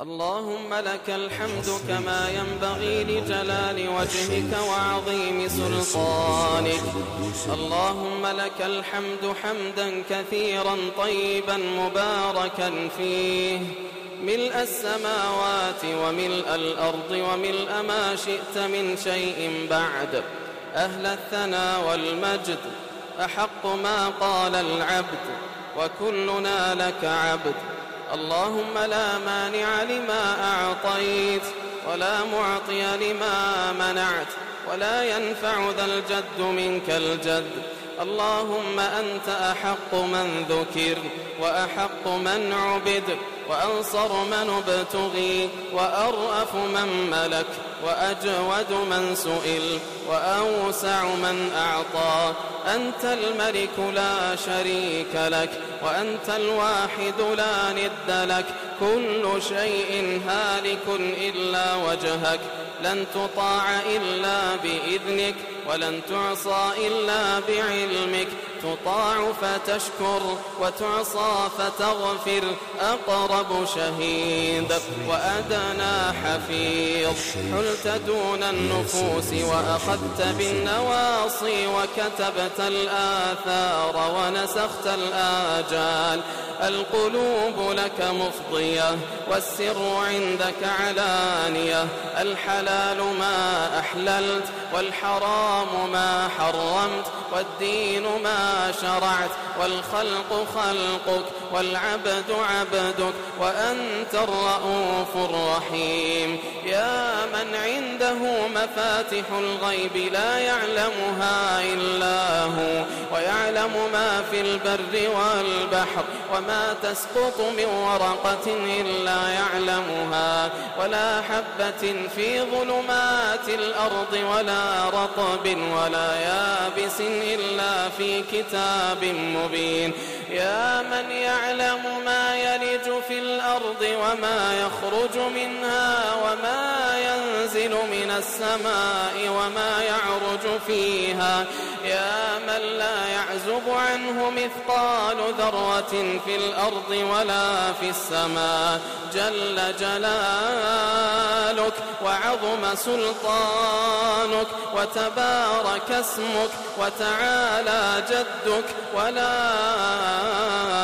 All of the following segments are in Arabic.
اللهم لك الحمد كما ينبغي لجلال وجهك وعظيم سلطانك. اللهم لك الحمد حمدا كثيرا طيبا مباركا فيه. ملء السماوات وملء الأرض وملء ما شئت من شيء بعد. أهل الثنى والمجد أحق ما قال العبد وكلنا لك عبد. اللهم لا مانع لما أعطيت ولا معطي لما منعت ولا ينفع ذا الجد منك الجد اللهم أنت أحق من ذكر وأحق من عبد وأنصر من ابتغي وأرأف من ملك وأجود من سئل وأوسع من أعطى أنت الملك لا شريك لك وأنت الواحد لا ند لك كل شيء هالك إلا وجهك لن تطاع إلا بإذنك ولن تعصى إلا بعلمك. تطاع فتشكر وتعصى فتغفر أقرب شهيد وأدنى حفيظ. حلت دون النفوس وأخذت بالنواصي وكتبت الآثار ونسخت الآجال. القلوب لك مفضية والسر عندك علانية. الحلال ما أحللت والحرام ما حرمت والدين ما شرعت والخلق خلقك والعبد عبدك وأنت الرؤوف الرحيم. يا من عنده مفاتح الغيب لا يعلمها إلا هو ويعلم ما في البر والبحر وما تسقط من ورقة إلا يعلمها ولا حبة في ظلمات الأرض ولا رطب ولا يابس إلا في كتاب مبين يا من يعلم ما يلج في الأرض وما يخرج منها وما ينزل من السماء وما يعرج فيها يا من لا يعزب عنه مثقال ذرة في الأرض ولا في السماء. جل جلالك وعظم سلطانك وتبارك اسمك وتعالى جدك ولا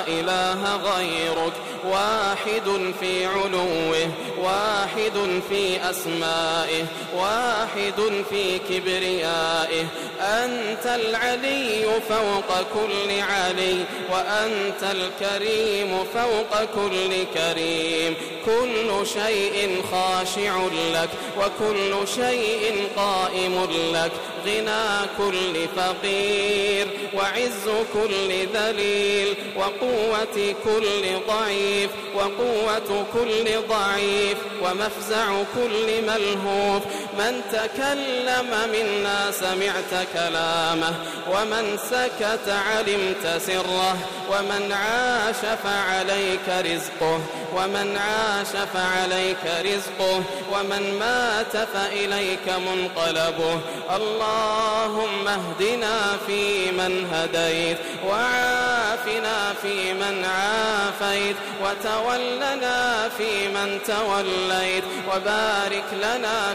إله غيرك. واحد في علوه واحد في أسمائه واحد في كبريائه. أنت العلي فوق كل علي وأنت الكريم فوق كل كريم. كل شيء خاشع لك وكل شيء قائم لك. غنى كل فقير وعز كل ذليل وقوة كل ضعيف وقوة كل ضعيف ومفزع كل ملهوف. من تكلم منا سمعت كلامه ومن سكت علمت سره ومن عاش فعليك رزقه ومن عاش فعليك رزقه ومن مات فإليك منقلبه. اللهم اهدنا فيمن هديت وعافنا فيمن عافيت وتولنا فيمن توليت وبارك لنا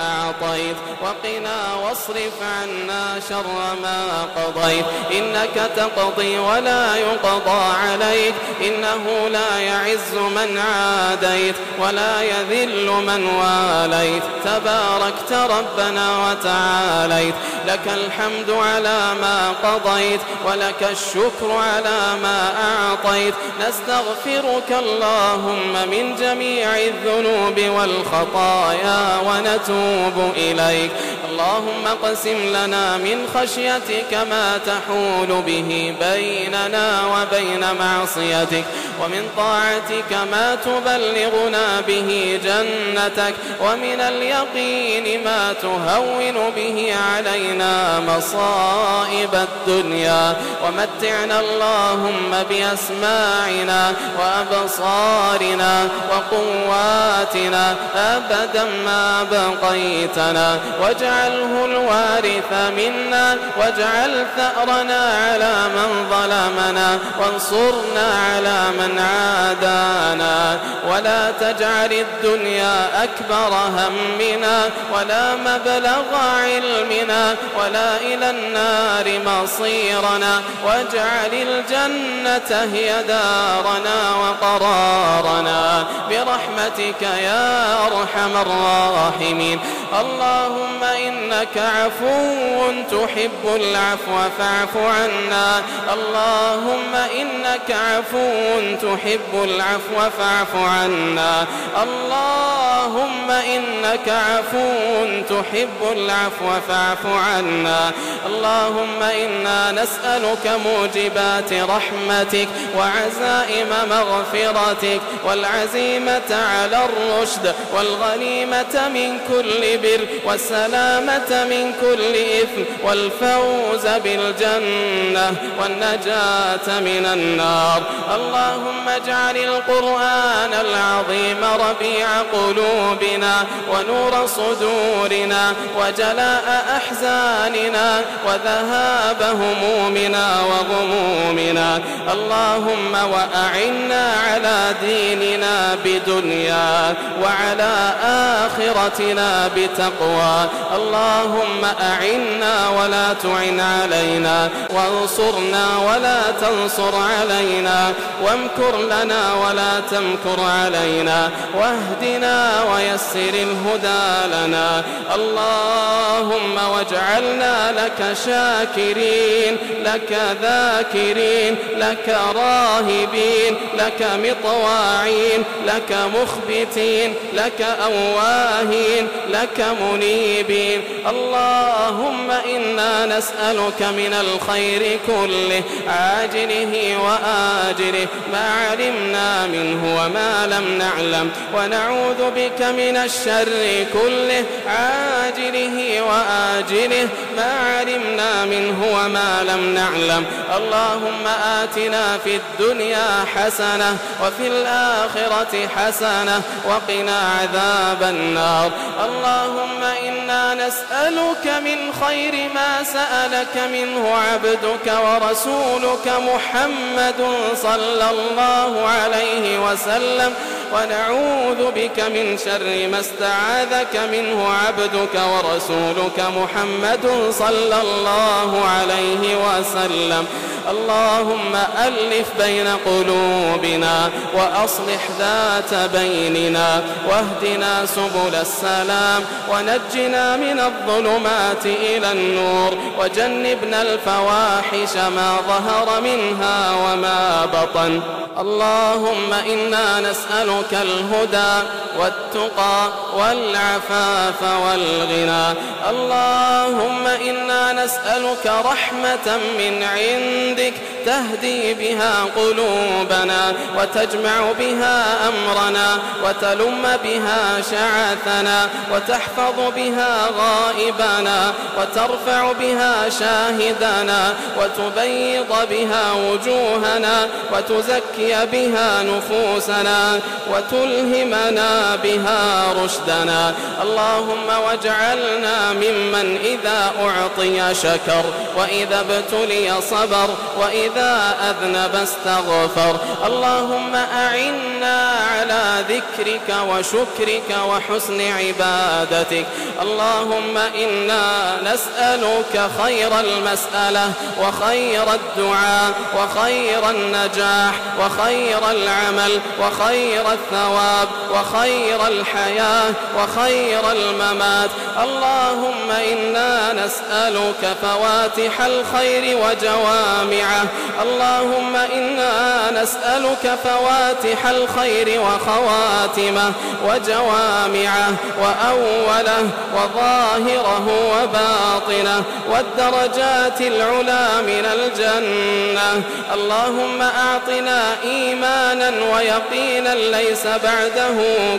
أعطيت وقنا واصرف عنا شر ما قضيت إنك تقضي ولا يقضى عليك إنه لا يعز من عاديت ولا يذل من واليت تباركت ربنا وتعاليت لك الحمد على ما قضيت ولك الشكر على ما أعطيت نستغفرك اللهم من جميع الذنوب والخطايا ونتوب إليك. اللهم اقسم لنا من خشيتك ما تحول به بيننا وبين معصيتك. ومن طاعتك ما تبلغنا به جنتك ومن اليقين ما تهون به علينا مصائب الدنيا ومتعنا اللهم بأسماعنا وأبصارنا وقواتنا أبدا ما بقيتنا واجعله الوارث منا واجعل ثأرنا على من ظلمنا وانصرنا على من من عادانا ولا تجعل الدنيا أكبر همنا ولا مبلغ علمنا ولا إلى النار مصيرنا. واجعل الجنة هي دارنا وقرارنا. برحمتك يا أرحم الراحمين. اللهم إنك عفو تحب العفو فاعف عنا. اللهم إنك عفو تحب العفو فاعف عنا. اللهم إنك عفو تحب العفو فاعف عنا. اللهم إنا نسألك موجبات رحمتك وعزائم مغفرتك والعزيمة على الرشد والغنيمة من كل بر والسلامة من كل إثم والفوز بالجنة والنجاة من النار. اللهم اجعل القرآن العظيم ربيع قلوبنا ونور صدورنا وجلاء أحزاننا وذهاب همومنا وغمومنا. اللهم وأعنا على ديننا بدنيا وعلى آخرتنا بتقوى اللهم أعنا ولا تعن علينا وانصرنا ولا تنصر علينا وامكر لنا ولا تمكر علينا واهدنا ويسر الهدى لنا. اللهم واجعلنا لك شاكرين لك ذاكرين لك راهبين لك مطواعين لك مخبتين لك أواهين لك منيبين. اللهم إنا نسألك من الخير كله عاجله وآجله. ما علمنا منه وما لم نعلم ونعوذ بك من الشر كله. عاجله وآجله. ما علمنا منه وما لم نعلم. اللهم آتنا في الدنيا حسنة وفي الآخرة حسنة وقنا عذاب النار. اللهم إنا نسألك من خير ما سألك منه عبدك ورسولك محمد صلى الله عليه وسلم. ونعوذ بك من شر ما استعاذك منه عبدك ورسولك محمد صلى الله عليه وسلم. اللهم ألف بين قلوبنا وأصلح ذات بيننا واهدنا سبل السلام ونجنا من الظلمات إلى النور وجنبنا الفواحش ما ظهر منها وما بطن اللهم إنا نسألك الهدى والتقى والعفاف والغنى اللهم إنا نسألك رحمة من عندك تهدي بها قلوبنا وتجمع بها أمرنا وتلم بها شعثنا وتحفظ بها غائبنا وترفع بها شاهدنا وتبيض بها وجوهنا وتزكي بها نفوسنا وتلهمنا بها رشدنا اللهم واجعلنا ممن إذا أعطي شكر وإذا ابتلي صبر وإذا أذنب استغفر. اللهم أعنا على ذكرك وشكرك وحسن عبادتك. اللهم إنا نسألك خير المسألة وخير الدعاء وخير النجاح وخير العمل وخير الثواب وخير الحياة وخير الممات. اللهم إنا نسألك فواتح الخير وجوامعه اللهم إنا نسألك فواتح الخير وخواتمه وجوامعه وأوله وظاهره وباطنه والدرجات العلا من الجنة. اللهم أعطنا إيمانا ويقينا ليس بعده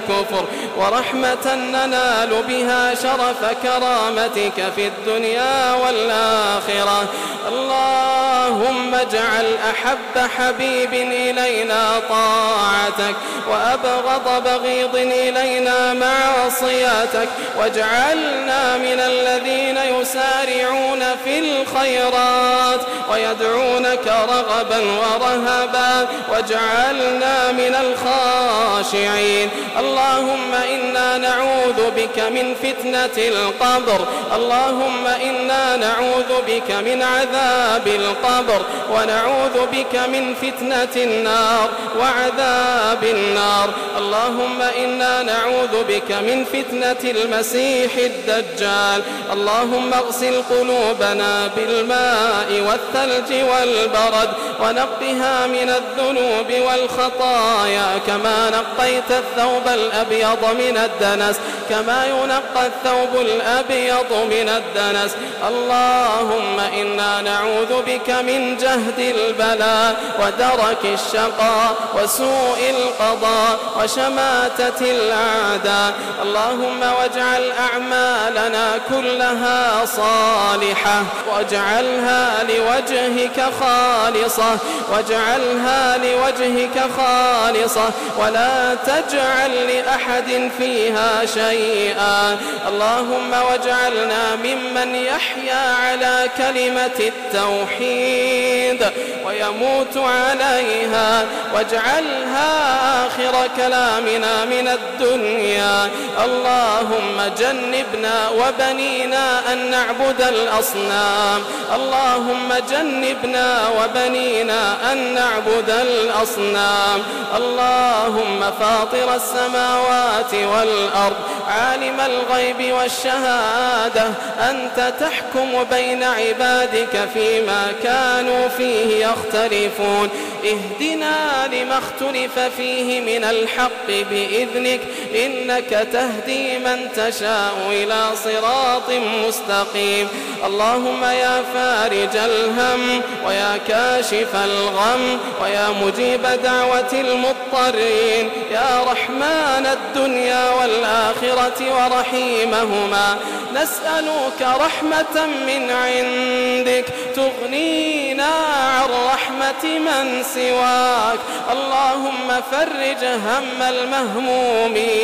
كفر. ورحمة ننال بها شرف كرامتك في الدنيا والآخرة. الله اللهم اجعل أحب حبيب إلينا طاعتك وأبغض بغيض إلينا معصيتك واجعلنا من الذين يسارعون في الخيرات ويدعونك رغبا ورهبا واجعلنا من الخاشعين اللهم إنا نعوذ بك من فتنة القبر اللهم إنا نعوذ بك من عذاب القبر ونعوذ بك من فتنة النار وعذاب النار. اللهم إنا نعوذ بك من فتنة المسيح الدجال. اللهم اغسل قلوبنا بالماء والثلج والبرد ونقها من الذنوب والخطايا. كما نقيت الثوب الأبيض من الدنس كما ينقى الثوب الأبيض من الدنس. اللهم إنا نعوذ بك من جهد البلاء ودرك الشقاء وسوء القضاء وشماتة الأعداء اللهم واجعل أعمالنا كلها صالحة. واجعلها لوجهك خالصة. واجعلها لوجهك خالصة. ولا تجعل لأحد فيها شيئا. اللهم واجعلنا ممن يحيا على كلمة التوحيد. ويموت عليها واجعلها آخر كلامنا من الدنيا. اللهم جنبنا وبنينا أن نعبد الأصنام. اللهم جنبنا وبنينا أن نعبد الأصنام. اللهم فاطر السماوات والأرض. عالم الغيب والشهادة. أنت تحكم بين عبادك فيما كانوا فيه يختلفون. اهدنا لما اختلف فيه من الحق بإذنك. إنك تهدي من تشاء إلى صراط مستقيم. اللهم يا فارج الهم ويا كاشف الغم ويا مجيب دعوة المضطرين. يا رحمن الدنيا والآخرة ورحيمهما. نسألك رحمة من عندك. تغنينا عن رحمة من سواك. اللهم فرج هم المهمومين.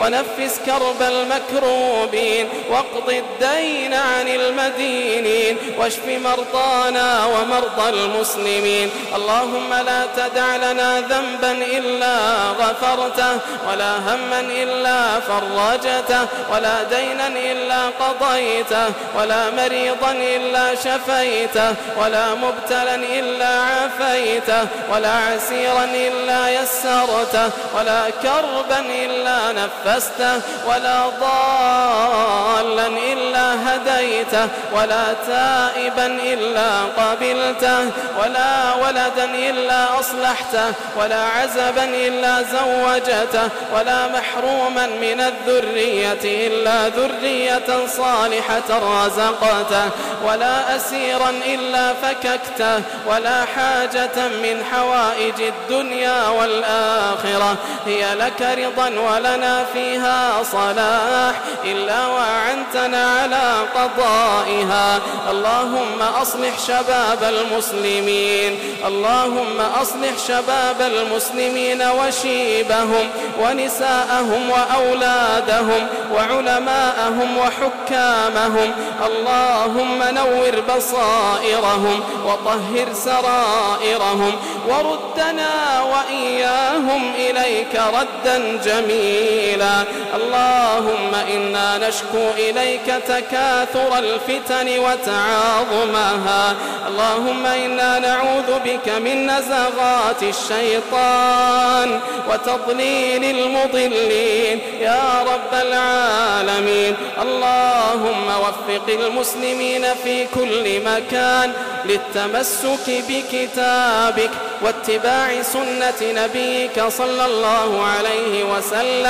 ونفس كرب المكروبين واقض الدين عن المدينين واشف مرضانا ومرضى المسلمين اللهم لا تدع لنا ذنبا إلا غفرته ولا هما إلا فرجته ولا دينا إلا قضيته ولا مريضا إلا شفيته ولا مبتلا إلا عافيته ولا عسيرا إلا يسرته ولا كربا إلا نفسته ولا ضالا إلا هديته ولا تائبا إلا قبلته ولا ولدا إلا أصلحته ولا عزبا إلا زوجته ولا محروما من الذرية إلا ذرية صالحة رزقته ولا أسيرا إلا فككته ولا حاجة من حوائج الدنيا والآخرة هي لك رضا ولنا فيها صلاح إلا وعنتنا على قضائها. اللهم أصلح شباب المسلمين اللهم أصلح شباب المسلمين وشيبهم ونساءهم وأولادهم وعلماءهم وحكامهم. اللهم نور بصائرهم وطهر سرائرهم وردنا وإياهم إليك ردا جميلا. اللهم إنا نشكو إليك تكاثر الفتن وتعاظمها. اللهم إنا نعوذ بك من نزغات الشيطان وتضليل المضلين. يا رب العالمين. اللهم وفق المسلمين في كل مكان للتمسك بكتابك واتباع سنة نبيك صلى الله عليه وسلم.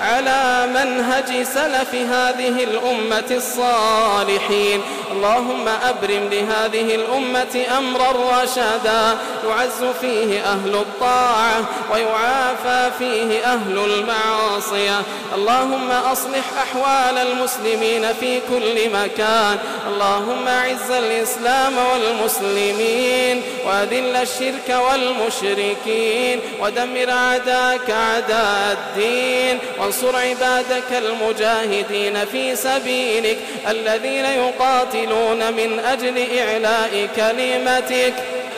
على منهج سلف هذه الأمة الصالحين. اللهم أبرم لهذه الأمة أمرا رشدا. يعز فيه أهل الطاعة ويعافى فيه أهل المعاصية اللهم أصلح أحوال المسلمين في كل مكان. اللهم أعز الإسلام والمسلمين. وأذل الشرك والمشركين. ودمر أعداءك أعداء الدين. وانصر عبادك المجاهدين في سبيلك الذين يقاتلون من أجل إعلاء كلمتك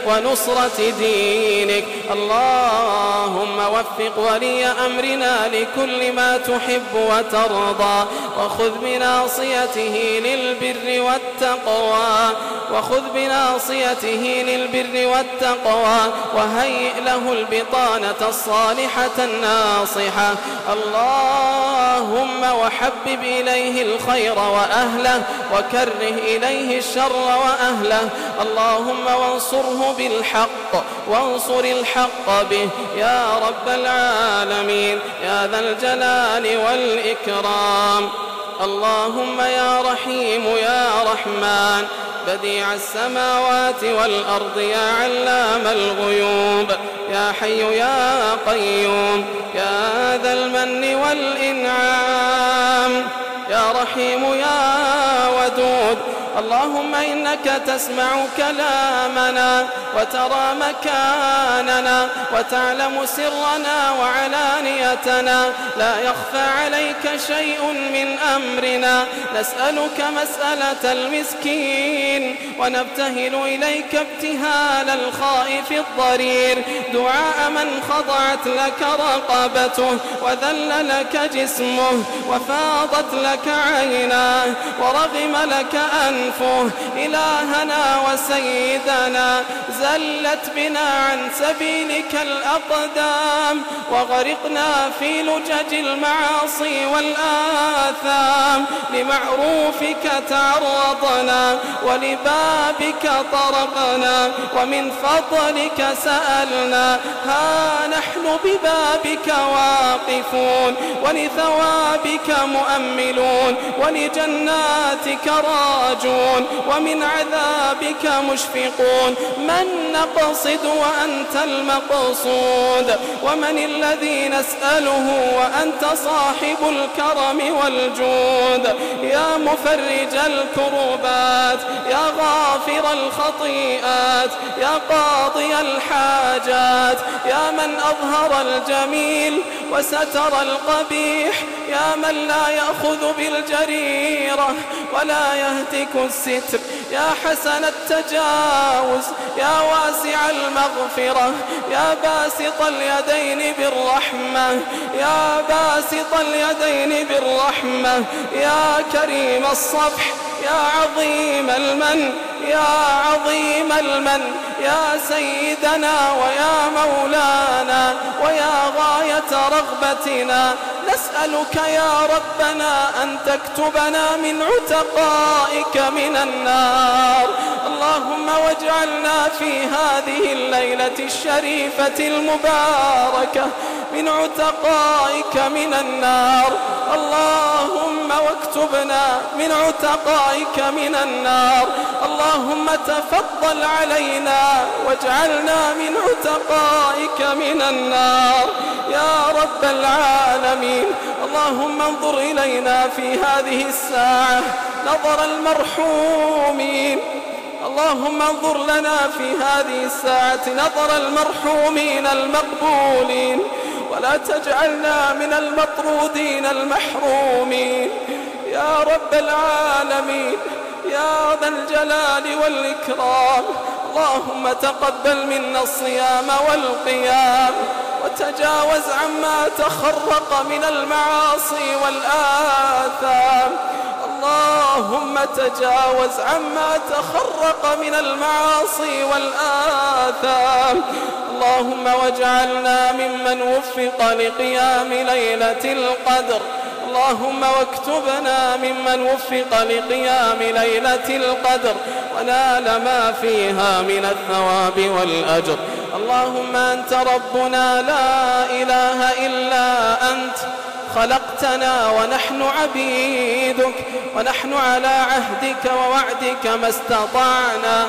ونصرة دينك. اللهم وفق ولي أمرنا لكل ما تحب وترضى. وخذ بناصيته للبر والتقوى. وخذ بناصيته للبر والتقوى. وهيئ له البطانة الصالحة الناصحة. اللهم وحبب إليه الخير وأهله. وكره إليه الشر وأهله. اللهم وانصره بالحق وانصر الحق به. يا رب العالمين يا ذا الجلال والإكرام. اللهم يا رحيم يا رحمن. بديع السماوات والأرض يا علام الغيوب. يا حي يا قيوم. يا ذا المن والإنعام. يا رحيم يا ودود. اللهم إنك تسمع كلامنا وترى مكاننا وتعلم سرنا وعلانيتنا. لا يخفى عليك شيء من أمرنا. نسألك مسألة المسكين ونبتهل إليك ابتهال الخائف الضرير. دعاء من خضعت لك رقبته وذل لك جسمه وفاضت لك عيناه ورغم لك أنفه إلهنا وسيدنا زلت بنا عن سبيلك الأقدام وغرقنا في لجج المعاصي والآثام. لمعروفك تعرضنا ولبابك طرقنا ومن فضلك سألنا ها نحن ببابك واقفون ولثوابك مؤملون ولجناتك راجون ومن عذابك مشفقون من نقصد وأنت المقصود ومن الذي نسأله وأنت صاحب الكرم والجود يا مفرج الكروبات يا غافر الخطيئات يا قاضي الحاجات يا من أظهر الجميل وستر القبيح يا من لا يأخذ بالجريرة ولا يهتك الستر يا حسن التجاوز يا واسع المغفرة يا باسط اليدين بالرحمة يا باسط اليدين بالرحمة يا كريم الصفح يا عظيم المن يا عظيم المن يا سيدنا ويا مولانا ويا غاية رغبتنا. نسألك يا ربنا أن تكتبنا من عتقائك من النار. اللهم واجعلنا في هذه الليلة الشريفة المباركة من عتقائك من النار. اللهم واكتبنا من عتقائك من النار. اللهم تفضل علينا واجعلنا من عتقائك من النار. يا رب العالمين. اللهم انظر إلينا في هذه الساعة. نظر المرحومين. اللهم انظر لنا في هذه الساعة. نظر المرحومين المقبولين. ولا تجعلنا من المطرودين المحرومين. يا رب العالمين. يا ذا الجلال والإكرام. اللهم تقبل منا الصيام والقيام. وتجاوز عما تخرق من المعاصي والآثام. اللهم تجاوز عما تخرق من المعاصي والآثام. اللهم واجعلنا ممن وفق لقيام ليلة القدر. اللهم واكتبنا ممن وفق لقيام ليلة القدر. ونال ما فيها من الثواب والأجر. اللهم أنت ربنا لا إله إلا أنت خلقتنا ونحن عبيدك ونحن على عهدك ووعدك ما استطعنا.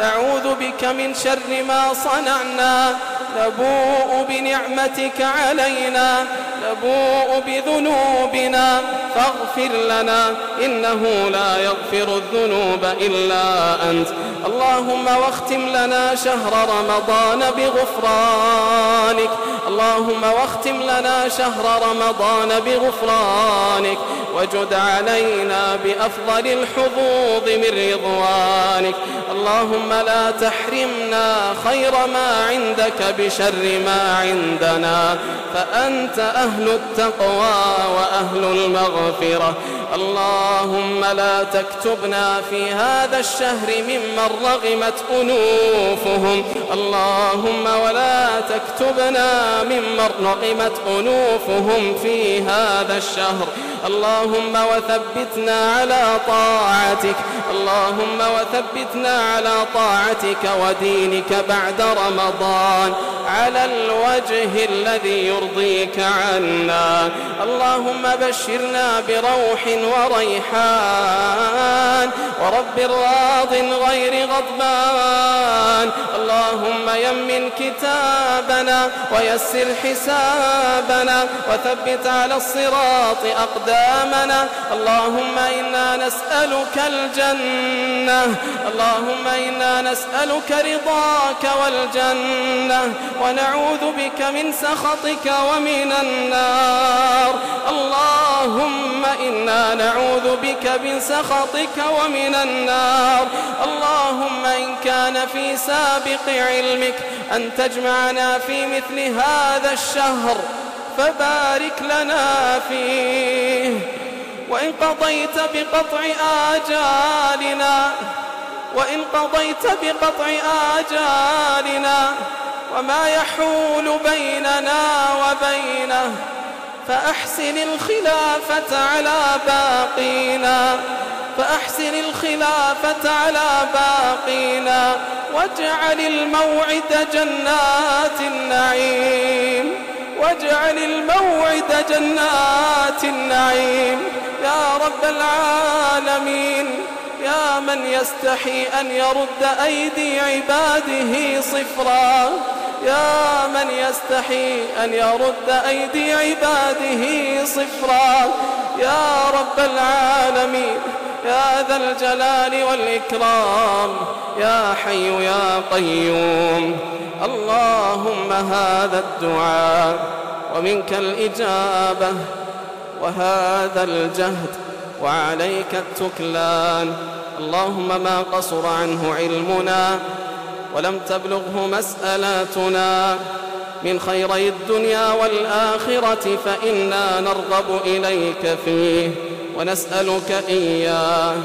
نعوذ بك من شر ما صنعنا نبوء بنعمتك علينا. نبوء بذنوبنا. فاغفر لنا إنه لا يغفر الذنوب إلا أنت. اللهم واختم لنا شهر رمضان بغفرانك. اللهم واختم لنا شهر رمضان بغفرانك. وجد علينا بأفضل الحظوظ من رضوانك. اللهم لا تحرمنا خير ما عندك بشر ما عندنا. فأنت أهل التقوى وأهل المغفرة. اللهم لا تكتبنا في هذا الشهر ممن رغمت أنوفهم. اللهم ولا تكتبنا ممن رغمت أنوفهم في هذا الشهر. اللهم وثبتنا على طاعتك. اللهم وثبتنا على طاعتك ودينك بعد رمضان. على الوجه الذي يرضيك عنا اللهم بشرنا بروح وريحان ورب راض غير غضبان. اللهم يمن كتابنا ويسر حسابنا وثبت على الصراط أقدامنا. اللهم إنا نسألك الجنة. اللهم إنا نسألك رضاك والجنة. ونعوذ بك من سخطك ومن النار. اللهم إنا نعوذ بك من سخطك ومن النار. اللهم إن كان في سابق علمك أن تجمعنا في مثل هذا الشهر فبارك لنا فيه. وإن قضيت بقطع آجالنا وإن قضيت بقطع آجالنا وما يحول بيننا وبينه فأحسن الخلافة على باقينا فأحسن الخلافة على باقينا واجعل الموعد جنات النعيم واجعل الموعد جنات النعيم. يا رب العالمين يا من يستحي أن يرد أيدي عباده صفرا يا من يستحي أن يرد أيدي عباده صفرا. يا رب العالمين يا ذا الجلال والإكرام يا حي يا قيوم. اللهم هذا الدعاء ومنك الإجابة وهذا الجهد وعليك التكلان. اللهم ما قصر عنه علمنا ولم تبلغه مسألاتنا من خيري الدنيا والآخرة فإنا نرغب إليك فيه ونسألك إياه.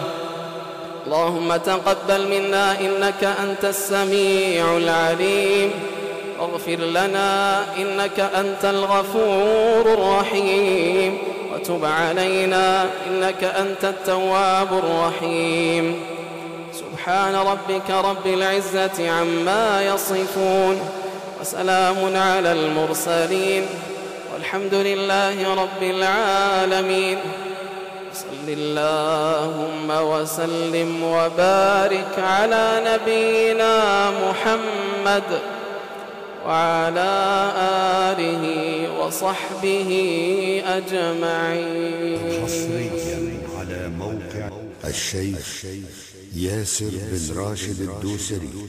اللهم تقبل منا إنك أنت السميع العليم. واغفر لنا إنك أنت الغفور الرحيم. وتب علينا إنك أنت التواب الرحيم. سبحان ربك رب العزة عما يصفون وسلام على المرسلين والحمد لله رب العالمين صل اللهم وسلم وبارك على نبينا محمد وعلى آله وصحبه أجمعين. حصريا على موقع الشيخ ياسر بن راشد الدوسري.